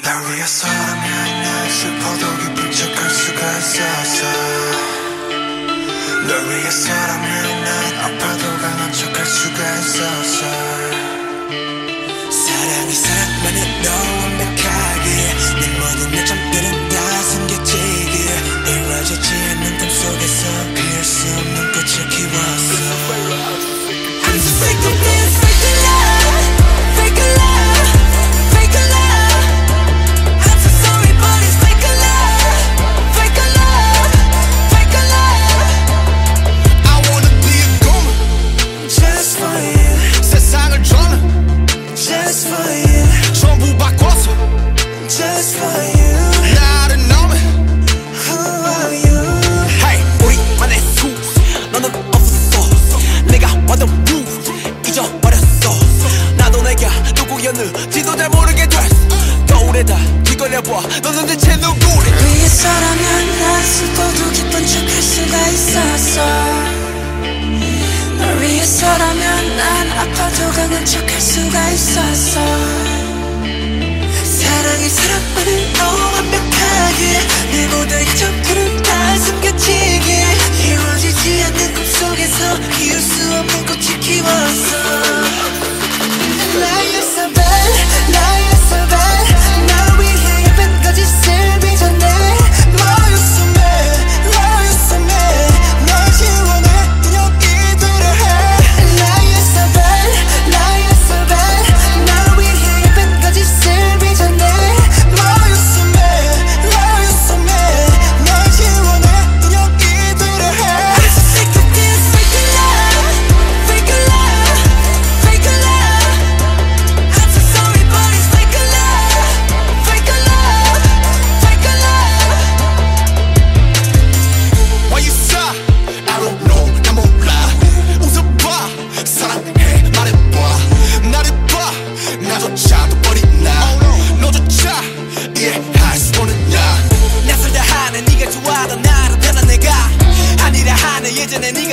날 위해서라면 난 슬퍼도 기쁜 척할 수가 있어서. 널 위해서라면 설레다 이걸내봐 너는 대체 누구래? 위에서라면 난 슬퍼도 기쁜 척 할 수가 있었어. 널 위해서라면 난 아파도 강한 척 할 수가 있었어. 사랑이 사랑만을 더 완벽하게 내 모든 점들은 다 숨겨지게 이루어지지 않는 꿈속에서 이을 수 없는 꽃이 키웠어.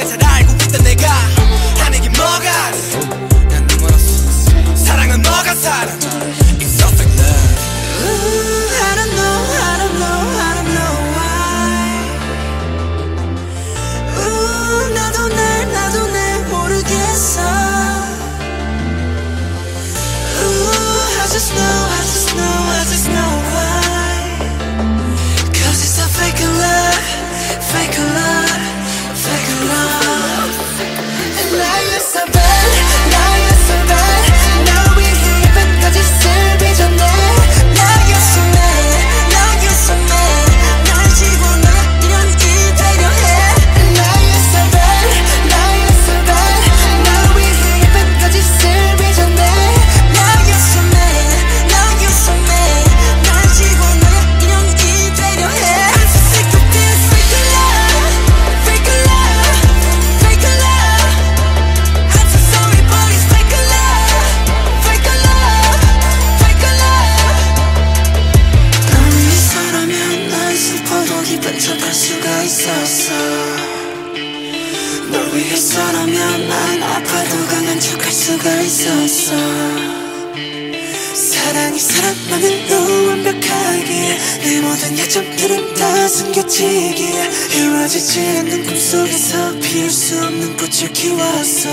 잘 알고 있던 내가 하는 게 뭐가? 사랑은 너가 사랑? It's perfect love 위해서라면 난 아파도 강한 척할 수가 있었어. 사랑이 사람만은 너 완벽하기에 내 모든 약점들은 다 숨겨지기에 이루어지지 않는 꿈속에서 피울 수 없는 꽃을 키웠어.